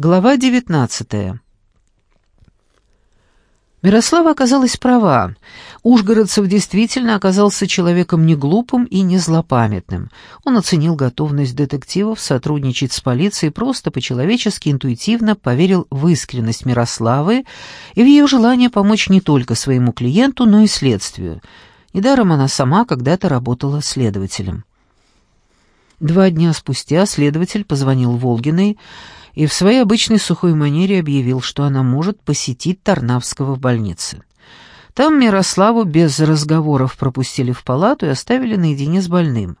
Глава девятнадцатая. Мирослава оказалась права. Ужгородцев действительно оказался человеком не глупым и не злопамятным. Он оценил готовность детективов сотрудничать с полицией, просто по-человечески интуитивно поверил в искренность Мирославы и в ее желание помочь не только своему клиенту, но и следствию. Недаром она сама когда-то работала следователем. Два дня спустя следователь позвонил Волгиной, и в своей обычной сухой манере объявил, что она может посетить Тарнавского в больнице. Там Мирославу без разговоров пропустили в палату и оставили наедине с больным.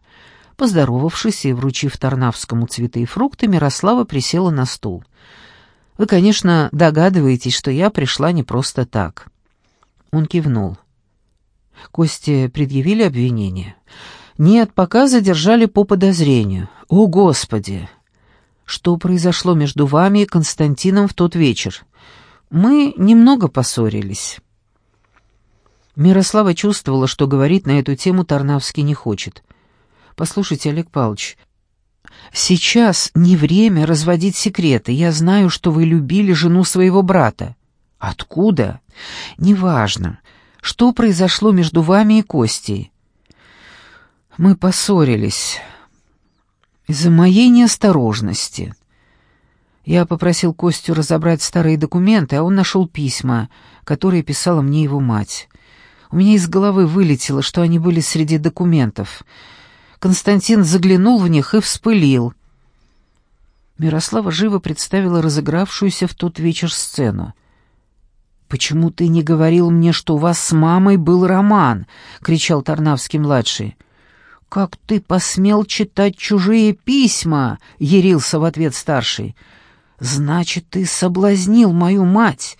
Поздоровавшись и вручив Тарнавскому цветы и фрукты, Мирослава присела на стул. «Вы, конечно, догадываетесь, что я пришла не просто так». Он кивнул. Косте предъявили обвинение. «Нет, пока задержали по подозрению. О, Господи! Что произошло между вами и Константином в тот вечер. Мы немного поссорились». Мирослава чувствовала, что говорить на эту тему Тарнавский не хочет. «Послушайте, Олег Павлович, сейчас не время разводить секреты. Я знаю, что вы любили жену своего брата». «Откуда?» «Неважно. Что произошло между вами и Костей?» «Мы поссорились из-за моей неосторожности. Я попросил Костю разобрать старые документы, а он нашел письма, которые писала мне его мать. У меня из головы вылетело, что они были среди документов. Константин заглянул в них и вспылил. Мирослава живо представила разыгравшуюся в тот вечер сцену. «Почему ты не говорил мне, что у вас с мамой был роман?» — кричал Тарнавский-младший. «Как ты посмел читать чужие письма?» — ярился в ответ старший. «Значит, ты соблазнил мою мать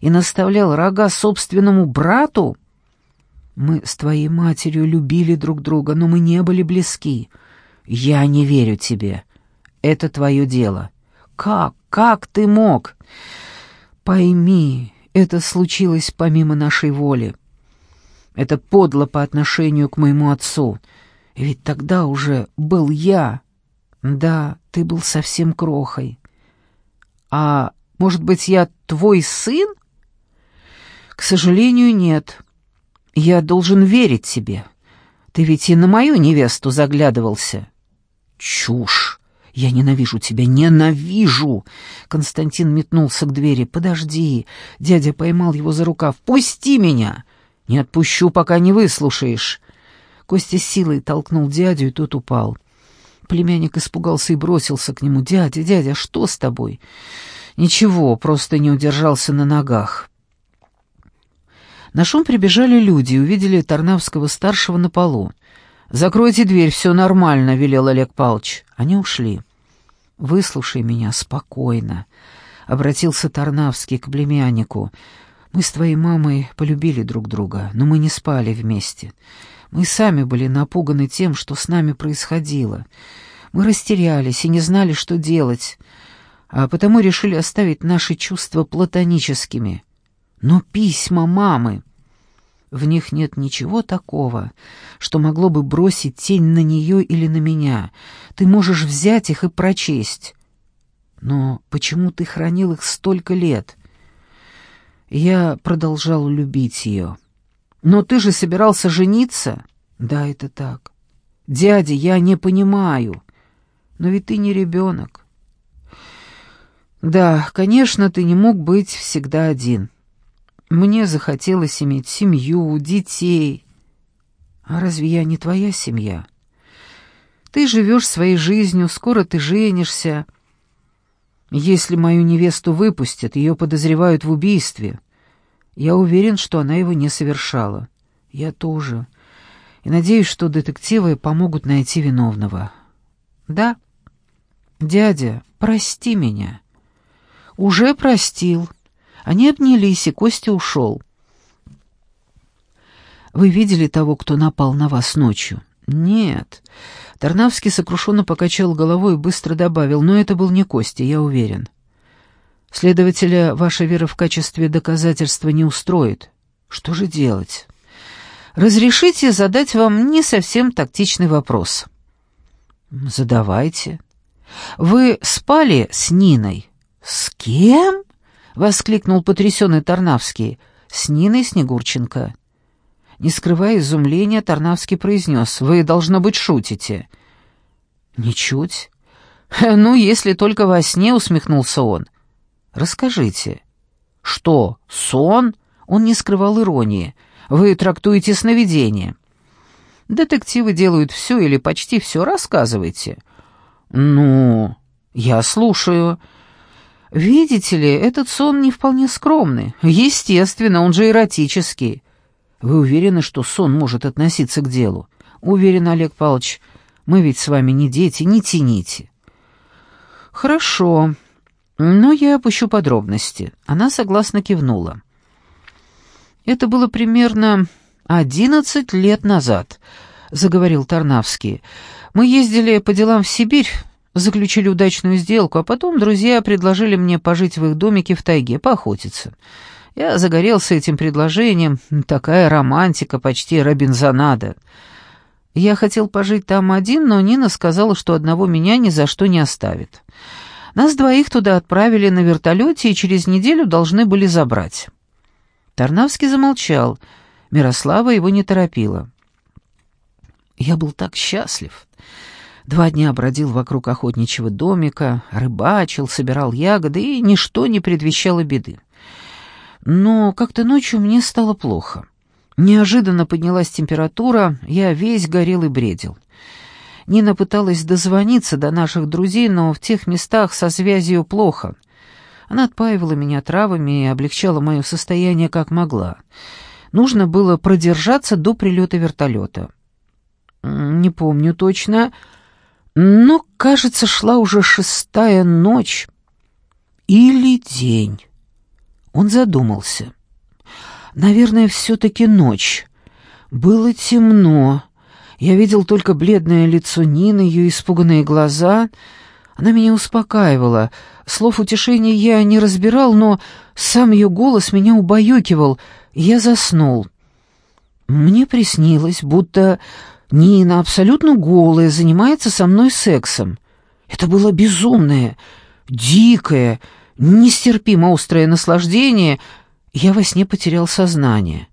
и наставлял рога собственному брату?» «Мы с твоей матерью любили друг друга, но мы не были близки. Я не верю тебе. Это твое дело. Как? Как ты мог?» «Пойми, это случилось помимо нашей воли. Это подло по отношению к моему отцу». Ведь тогда уже был я. Да, ты был совсем крохой. А может быть, я твой сын? К сожалению, нет. Я должен верить тебе. Ты ведь и на мою невесту заглядывался. Чушь! Я ненавижу тебя, ненавижу! Константин метнулся к двери. Подожди. Дядя поймал его за рукав. Пусти меня! Не отпущу, пока не выслушаешь. Костя силой толкнул дядю, и тот упал. Племянник испугался и бросился к нему. «Дядя, дядя, что с тобой?» «Ничего, просто не удержался на ногах». На шум прибежали люди и увидели Тарнавского-старшего на полу. «Закройте дверь, все нормально», — велел Олег Павлович. Они ушли. «Выслушай меня спокойно», — обратился Тарнавский к племяннику. «Мы с твоей мамой полюбили друг друга, но мы не спали вместе. Мы сами были напуганы тем, что с нами происходило. Мы растерялись и не знали, что делать, а потому решили оставить наши чувства платоническими. Но письма мамы... В них нет ничего такого, что могло бы бросить тень на нее или на меня. Ты можешь взять их и прочесть. Но почему ты хранил их столько лет? Я продолжал любить ее. «Но ты же собирался жениться?» «Да, это так. Дядя, я не понимаю. Но ведь ты не ребенок». «Да, конечно, ты не мог быть всегда один. Мне захотелось иметь семью, детей. А разве я не твоя семья? Ты живешь своей жизнью, скоро ты женишься. Если мою невесту выпустят, ее подозревают в убийстве». Я уверен, что она его не совершала. Я тоже. И надеюсь, что детективы помогут найти виновного. Да. Дядя, прости меня. Уже простил. Они обнялись, и Костя ушел. Вы видели того, кто напал на вас ночью? Нет. Тарнавский сокрушенно покачал головой и быстро добавил, но это был не Костя, я уверен. Следователя ваша вера в качестве доказательства не устроит. Что же делать? Разрешите задать вам не совсем тактичный вопрос. Задавайте. Вы спали с Ниной? «С кем?» — воскликнул потрясенный Тарнавский. «С Ниной Снегурченко». Не скрывая изумления, Тарнавский произнес, «Вы, должно быть, шутите». «Ничуть». «Ну, если только во сне», — усмехнулся он. «Расскажите». «Что, сон?» Он не скрывал иронии. «Вы трактуете сновидение». «Детективы делают все или почти все. Рассказывайте». «Ну, я слушаю». «Видите ли, этот сон не вполне скромный. Естественно, он же эротический. Вы уверены, что сон может относиться к делу? Уверен, Олег Павлович. Мы ведь с вами не дети, не тяните. Хорошо. Но я опущу подробности. Она согласно кивнула. Это было примерно одиннадцать лет назад, заговорил Тарнавский. Мы ездили по делам в Сибирь, заключили удачную сделку, а потом друзья предложили мне пожить в их домике в тайге, поохотиться. Я загорелся этим предложением, такая романтика, почти Робинзонада. Я хотел пожить там один, но Нина сказала, что одного меня ни за что не оставит. Нас двоих туда отправили на вертолете и через неделю должны были забрать. Тарнавский замолчал. Мирослава его не торопила. Я был так счастлив. Два дня бродил вокруг охотничьего домика, рыбачил, собирал ягоды, и ничто не предвещало беды. Но как-то ночью мне стало плохо. Неожиданно поднялась температура, я весь горел и бредил. Нина пыталась дозвониться до наших друзей, но в тех местах со связью плохо. Она отпаивала меня травами и облегчала мое состояние как могла. Нужно было продержаться до прилета вертолета. Не помню точно, но, кажется, шла уже шестая ночь или день. Он задумался. Наверное, все-таки ночь. Было темно. Я видел только бледное лицо Нины, ее испуганные глаза. Она меня успокаивала. Слов утешения я не разбирал, но сам ее голос меня убаюкивал. Я заснул. Мне приснилось, будто Нина абсолютно голая занимается со мной сексом. Это было безумное, дикое, нестерпимо острое наслаждение, я во сне потерял сознание.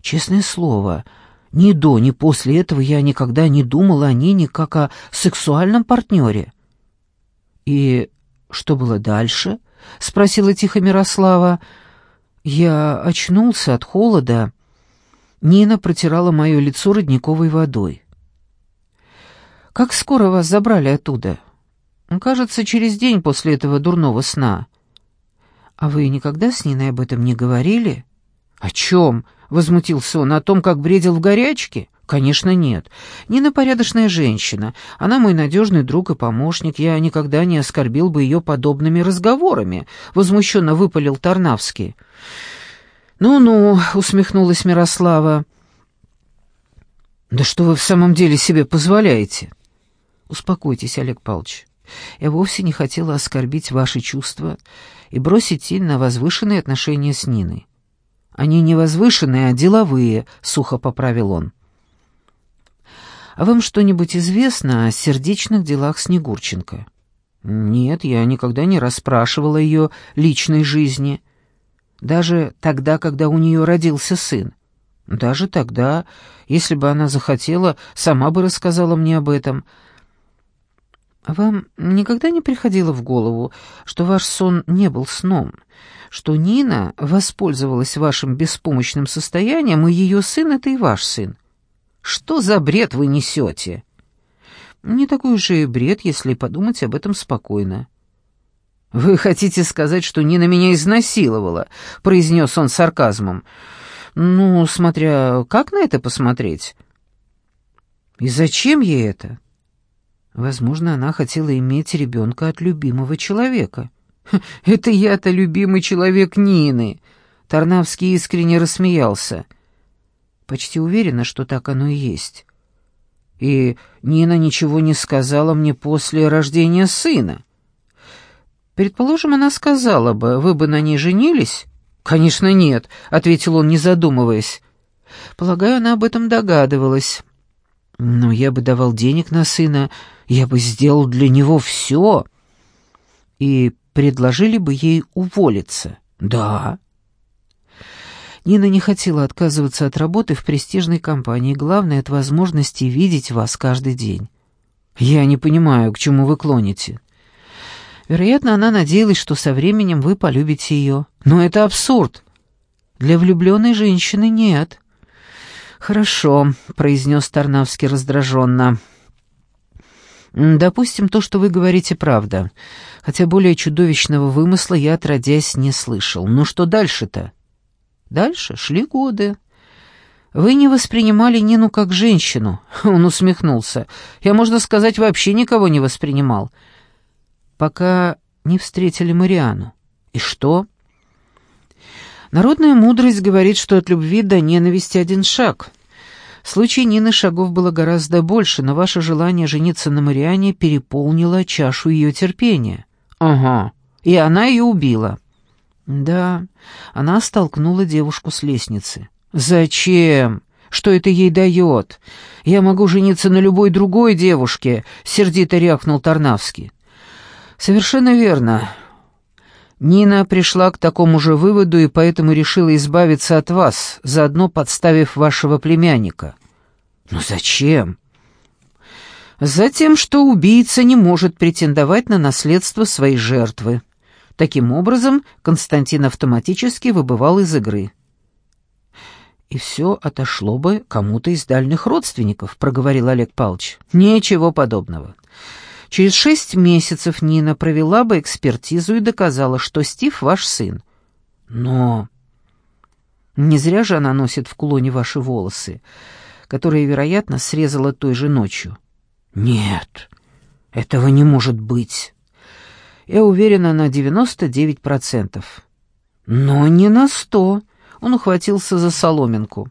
Честное слово, ни до, ни после этого я никогда не думал о Нине как о сексуальном партнере. «И что было дальше?» — спросила тихо Мирослава. Я очнулся от холода. Нина протирала мое лицо родниковой водой. «Как скоро вас забрали оттуда?» «Кажется, через день после этого дурного сна». «А вы никогда с Ниной об этом не говорили?» «О чем?» — возмутился он. «О том, как бредил в горячке?» «Конечно, нет. Нина порядочная женщина. Она мой надежный друг и помощник. Я никогда не оскорбил бы ее подобными разговорами», — возмущенно выпалил Тарнавский. «Ну-ну», — усмехнулась Мирослава. «Да что вы в самом деле себе позволяете?» «Успокойтесь, Олег Павлович. Я вовсе не хотела оскорбить ваши чувства и бросить тень на возвышенные отношения с Ниной. Они не возвышенные, а деловые, сухо поправил он. А вам что-нибудь известно о сердечных делах Снегурченко? Нет, я никогда не расспрашивала ее личной жизни. Даже тогда, когда у нее родился сын. Даже тогда, если бы она захотела, сама бы рассказала мне об этом — вам никогда не приходило в голову, что ваш сон не был сном, что Нина воспользовалась вашим беспомощным состоянием, и ее сын — это и ваш сын? Что за бред вы несете? Не такой уж и бред, если подумать об этом спокойно. «Вы хотите сказать, что Нина меня изнасиловала?» — произнес он сарказмом. «Ну, смотря как на это посмотреть». «И зачем ей это?» Возможно, она хотела иметь ребенка от любимого человека. «Это я-то любимый человек Нины!» Тарнавский искренне рассмеялся. «Почти уверена, что так оно и есть. И Нина ничего не сказала мне после рождения сына. Предположим, она сказала бы, вы бы на ней женились?» «Конечно, нет», — ответил он, не задумываясь. «Полагаю, она об этом догадывалась». «Но я бы давал денег на сына, я бы сделал для него все. И предложили бы ей уволиться. Да. Нина не хотела отказываться от работы в престижной компании, главное — от возможности видеть вас каждый день. Я не понимаю, к чему вы клоните. Вероятно, она надеялась, что со временем вы полюбите ее. Но это абсурд. Для влюбленной женщины нет. «Хорошо», — произнес Тарнавский раздраженно. «Допустим, то, что вы говорите, правда. Хотя более чудовищного вымысла я, отродясь, не слышал. Но что дальше-то?» Дальше шли годы. Вы не воспринимали Нину как женщину. Он усмехнулся. Я, можно сказать, вообще никого не воспринимал. Пока не встретили Мариану. И что? Народная мудрость говорит, что от любви до ненависти один шаг. В случае Нины шагов было гораздо больше, но ваше желание жениться на Мариане переполнило чашу ее терпения. Ага, и она ее убила. Да, она столкнула девушку с лестницы. «Зачем? Что это ей дает? Я могу жениться на любой другой девушке», — сердито рявкнул Тарнавский. «Совершенно верно. Нина пришла к такому же выводу и поэтому решила избавиться от вас, заодно подставив вашего племянника». «Но зачем?» «Затем, что убийца не может претендовать на наследство своей жертвы». Таким образом, Константин автоматически выбывал из игры. «И все отошло бы кому-то из дальних родственников», — проговорил Олег Павлович. «Ничего подобного. Через шесть месяцев Нина провела бы экспертизу и доказала, что Стив ваш сын. Но не зря же она носит в кулоне ваши волосы, которые, вероятно, срезала той же ночью». «Нет, этого не может быть». Я уверена на 99%. Но не на сто. Он ухватился за соломинку.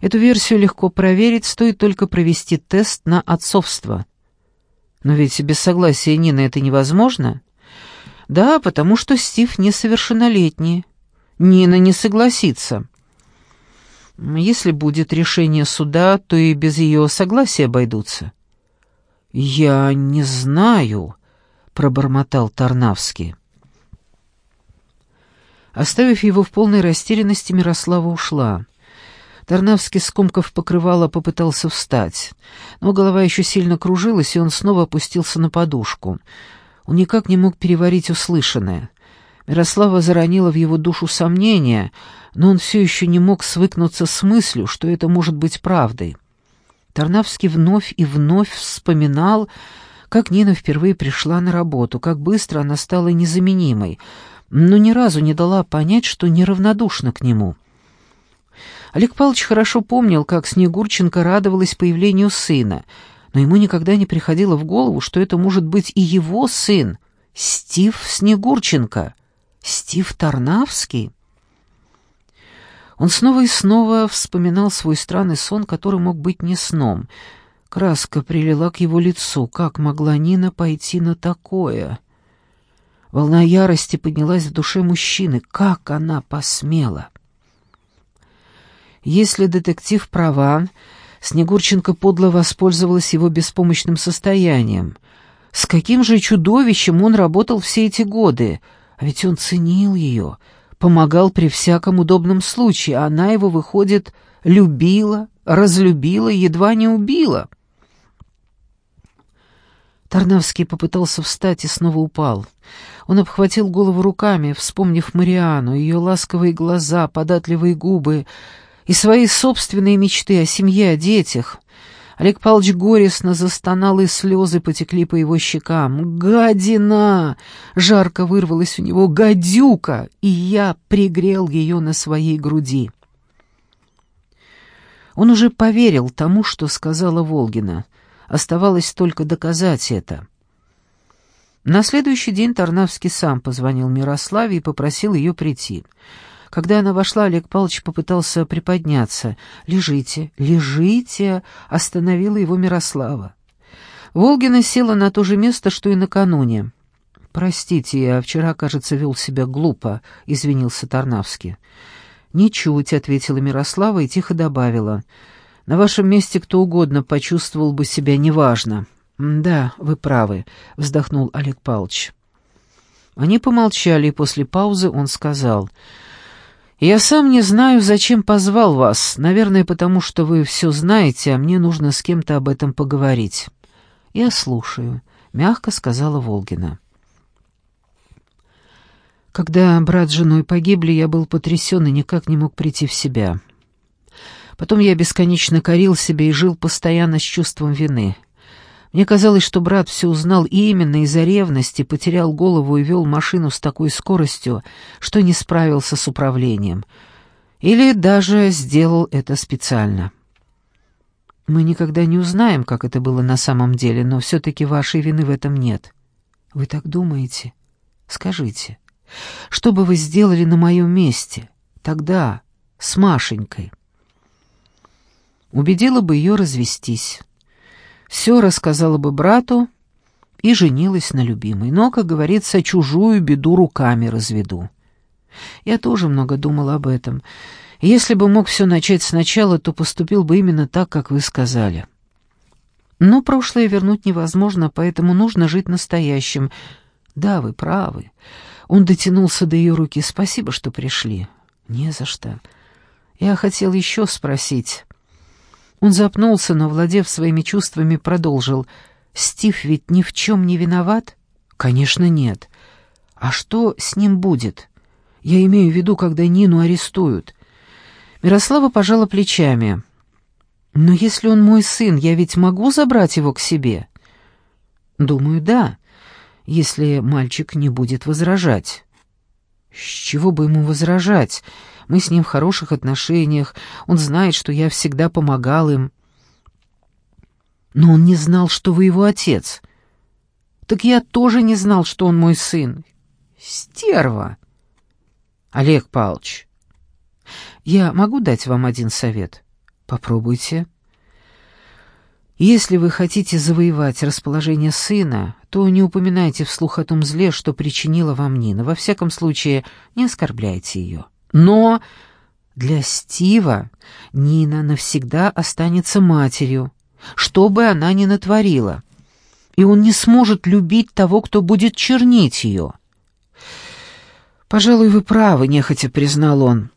Эту версию легко проверить, стоит только провести тест на отцовство. Но ведь без согласия Нины это невозможно. Да, потому что Стив несовершеннолетний. Нина не согласится. Если будет решение суда, то и без ее согласия обойдутся. «Я не знаю», — пробормотал Тарнавский. Оставив его в полной растерянности, Мирослава ушла. Тарнавский, скомков покрывала, попытался встать, но голова еще сильно кружилась, и он снова опустился на подушку. Он никак не мог переварить услышанное. Мирослава заронила в его душу сомнения, но он все еще не мог свыкнуться с мыслью, что это может быть правдой. Тарнавский вновь и вновь вспоминал, как Нина впервые пришла на работу, как быстро она стала незаменимой, но ни разу не дала понять, что неравнодушна к нему. Олег Павлович хорошо помнил, как Снегурченко радовалась появлению сына, но ему никогда не приходило в голову, что это может быть и его сын, Стив Снегурченко, Стив Тарнавский. Он снова и снова вспоминал свой странный сон, который мог быть не сном — Краска прилила к его лицу. Как могла Нина пойти на такое? Волна ярости поднялась в душе мужчины. Как она посмела? Если детектив права, Снегурченко подло воспользовалась его беспомощным состоянием. С каким же чудовищем он работал все эти годы? А ведь он ценил ее, помогал при всяком удобном случае, а она его, выходит, любила, разлюбила, едва не убила. Тарнавский попытался встать и снова упал. Он обхватил голову руками, вспомнив Мариану, ее ласковые глаза, податливые губы и свои собственные мечты о семье, о детях. Олег Павлович горестно застонал, и слезы потекли по его щекам. «Гадина!» — жарко вырвалось у него. «Гадюка!» И я пригрел ее на своей груди. Он уже поверил тому, что сказала Волгина — Оставалось только доказать это. На следующий день Тарнавский сам позвонил Мирославе и попросил ее прийти. Когда она вошла, Олег Павлович попытался приподняться. «Лежите, лежите!» — остановила его Мирослава. Волгина села на то же место, что и накануне. «Простите, я вчера, кажется, вел себя глупо», — извинился Тарнавский. «Ничуть», — ответила Мирослава и тихо добавила. На вашем месте кто угодно почувствовал бы себя неважно. «Да, вы правы», — вздохнул Олег Павлович. Они помолчали, и после паузы он сказал, «Я сам не знаю, зачем позвал вас. Наверное, потому что вы все знаете, а мне нужно с кем-то об этом поговорить». «Я слушаю», — мягко сказала Волгина. Когда брат с женой погибли, я был потрясен и никак не мог прийти в себя. Потом я бесконечно корил себя и жил постоянно с чувством вины. Мне казалось, что брат все узнал и именно из-за ревности, потерял голову и вел машину с такой скоростью, что не справился с управлением. Или даже сделал это специально. Мы никогда не узнаем, как это было на самом деле, но все-таки вашей вины в этом нет. Вы так думаете? Скажите. Что бы вы сделали на моем месте? Тогда, с Машенькой. Убедила бы ее развестись. Все рассказала бы брату и женилась на любимой. Но, как говорится, чужую беду руками разведу. Я тоже много думал об этом. Если бы мог все начать сначала, то поступил бы именно так, как вы сказали. Но прошлое вернуть невозможно, поэтому нужно жить настоящим. Да, вы правы. Он дотянулся до ее руки. «Спасибо, что пришли». «Не за что. Я хотел еще спросить». Он запнулся, но, владев своими чувствами, продолжил. «Стив ведь ни в чем не виноват?» «Конечно, нет. А что с ним будет? Я имею в виду, когда Нину арестуют». Мирослава пожала плечами. «Но если он мой сын, я ведь могу забрать его к себе?» «Думаю, да если мальчик не будет возражать. С чего бы ему возражать? Мы с ним в хороших отношениях, он знает, что я всегда помогал им. Но он не знал, что вы его отец. Так я тоже не знал, что он мой сын. Стерва! Олег Павлович, я могу дать вам один совет? Попробуйте. Если вы хотите завоевать расположение сына, то не упоминайте вслух о том зле, что причинила вам Нина. Во всяком случае, не оскорбляйте ее. Но для Стива Нина навсегда останется матерью, что бы она ни натворила, и он не сможет любить того, кто будет чернить ее. «Пожалуй, вы правы», — нехотя признал он.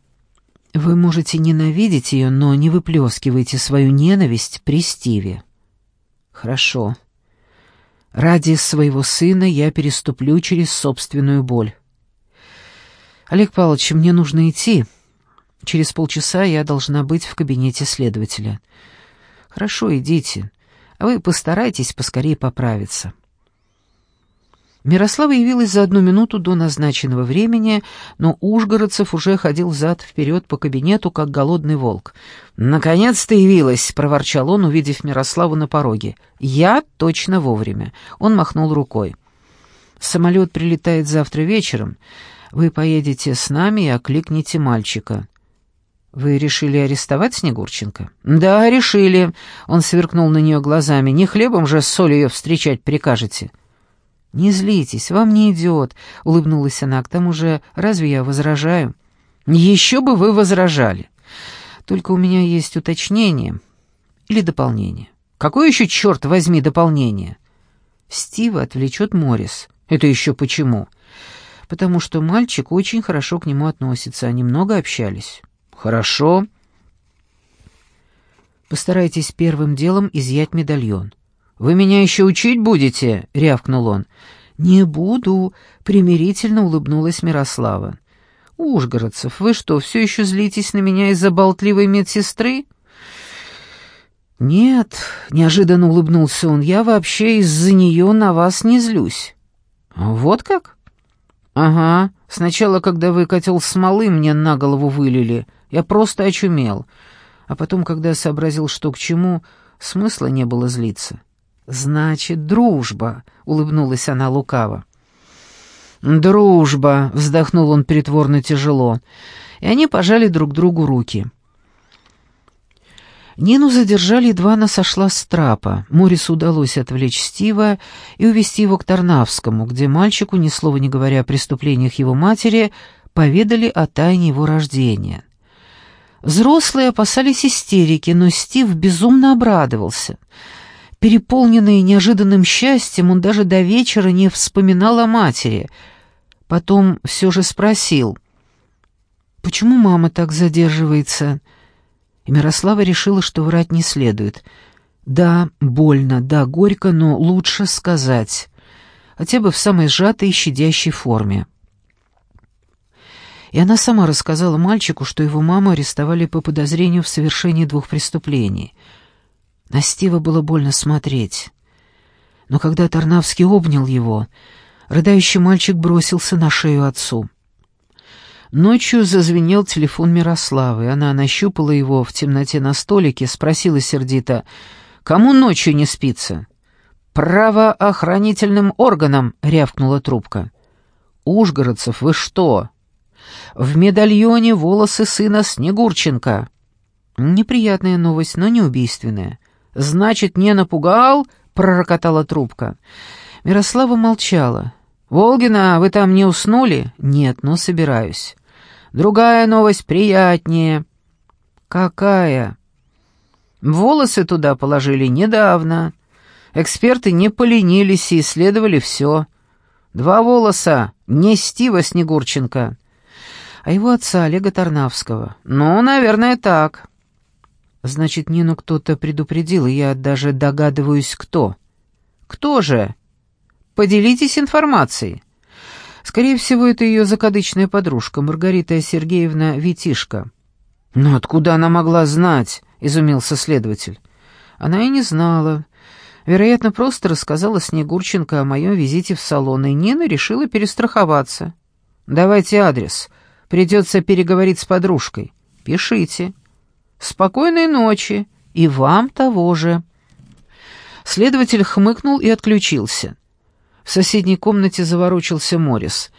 «Вы можете ненавидеть ее, но не выплескивайте свою ненависть при Стиве». Хорошо. Ради своего сына я переступлю через собственную боль. Олег Павлович, мне нужно идти. Через полчаса я должна быть в кабинете следователя. Хорошо, идите. А вы постарайтесь поскорее поправиться. Мирослава явилась за одну минуту до назначенного времени, но Ужгородцев уже ходил зад-вперед по кабинету, как голодный волк. «Наконец-то явилась!» — проворчал он, увидев Мирославу на пороге. «Я точно вовремя». Он махнул рукой. «Самолет прилетает завтра вечером. Вы поедете с нами и окликните мальчика». «Вы решили арестовать Снегурченко?» «Да, решили», — он сверкнул на нее глазами. «Не хлебом же с солью ее встречать прикажете». «Не злитесь, вам не идет», — улыбнулась она. «К тому же, разве я возражаю?» «Еще бы вы возражали. Только у меня есть уточнение или дополнение». «Какое еще, черт возьми, дополнение?» «Стива отвлечет Моррис». «Это еще почему?» «Потому что мальчик очень хорошо к нему относится, они много общались». «Хорошо». «Постарайтесь первым делом изъять медальон». «Вы меня еще учить будете?» — рявкнул он. «Не буду», — примирительно улыбнулась Мирослава. «Ужгородцев, вы что, все еще злитесь на меня из-за болтливой медсестры?» «Нет», — неожиданно улыбнулся он, — «я вообще из-за нее на вас не злюсь». «Вот как?» «Ага, сначала, когда вы котел смолы мне на голову вылили, я просто очумел, а потом, когда сообразил, что к чему, смысла не было злиться». «Значит, дружба», — улыбнулась она лукаво. «Дружба», — вздохнул он притворно тяжело, и они пожали друг другу руки. Нину задержали, едва она сошла с трапа. Морису удалось отвлечь Стива и увезти его к Тарнавскому, где мальчику, ни слова не говоря о преступлениях его матери, поведали о тайне его рождения. Взрослые опасались истерики, но Стив безумно обрадовался — Переполненный неожиданным счастьем, он даже до вечера не вспоминал о матери. Потом все же спросил, «Почему мама так задерживается?» И Мирослава решила, что врать не следует. «Да, больно, да, горько, но лучше сказать. Хотя бы в самой сжатой и щадящей форме». И она сама рассказала мальчику, что его маму арестовали по подозрению в совершении двух преступлений. На Стива было больно смотреть. Но когда Тарнавский обнял его, рыдающий мальчик бросился на шею отцу. Ночью зазвенел телефон Мирославы. Она нащупала его в темноте на столике, спросила сердито, «Кому ночью не спится?» «Правоохранительным органам!» — рявкнула трубка. «Ужгородцев, вы что?» «В медальоне волосы сына Снегурченко». «Неприятная новость, но не убийственная». «Значит, не напугал?» — пророкотала трубка. Мирослава молчала. «Волгина, вы там не уснули?» «Нет, но собираюсь». «Другая новость приятнее». «Какая?» «Волосы туда положили недавно. Эксперты не поленились и исследовали все. Два волоса, не Стива Снегурченко, а его отца Олега Тарнавского. Ну, наверное, так». «Значит, Нину кто-то предупредил, и я даже догадываюсь, кто». «Кто же?» Поделитесь информацией. Скорее всего, это ее закадычная подружка, Маргарита Сергеевна Витишка. «Но откуда она могла знать?» — изумился следователь. Она и не знала. Вероятно, просто рассказала Снегурченко о моем визите в салон, и Нина решила перестраховаться. «Давайте адрес. Придется переговорить с подружкой. Пишите. Спокойной ночи. И вам того же». Следователь хмыкнул и отключился. В соседней комнате заворочился Морис.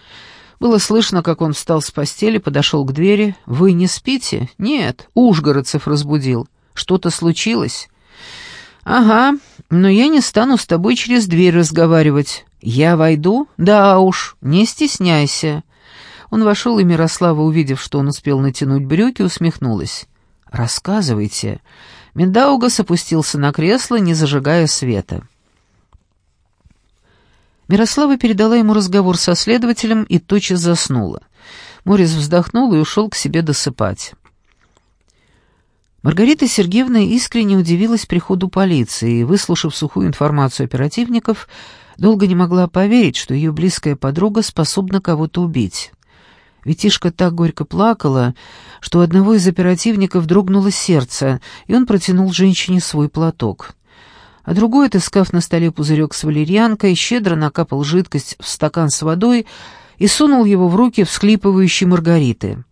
Было слышно, как он встал с постели, подошел к двери. «Вы не спите?» «Нет, Ужгородцев разбудил. Что-то случилось?» «Ага, но я не стану с тобой через дверь разговаривать. Я войду? Да уж, не стесняйся». Он вошел, и Мирослава, увидев, что он успел натянуть брюки, усмехнулась. «Рассказывайте». Миндаугас опустился на кресло, не зажигая света. Мирослава передала ему разговор со следователем и тотчас заснула. Морис вздохнул и ушел к себе досыпать. Маргарита Сергеевна искренне удивилась приходу полиции и, выслушав сухую информацию оперативников, долго не могла поверить, что ее близкая подруга способна кого-то убить. Витишка так горько плакала, что у одного из оперативников дрогнуло сердце, и он протянул женщине свой платок а другой, отыскав на столе пузырек с валерьянкой, щедро накапал жидкость в стакан с водой и сунул его в руки всхлипывающей Маргариты.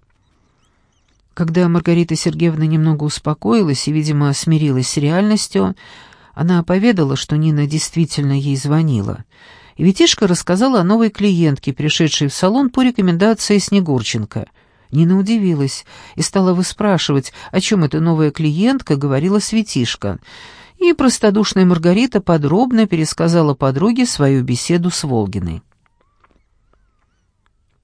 Когда Маргарита Сергеевна немного успокоилась и, видимо, смирилась с реальностью, она поведала, что Нина действительно ей звонила. И Витишка рассказала о новой клиентке, пришедшей в салон по рекомендации Снегурченко. Нина удивилась и стала выспрашивать, о чем эта новая клиентка говорила Светишка — и простодушная Маргарита подробно пересказала подруге свою беседу с Волгиной.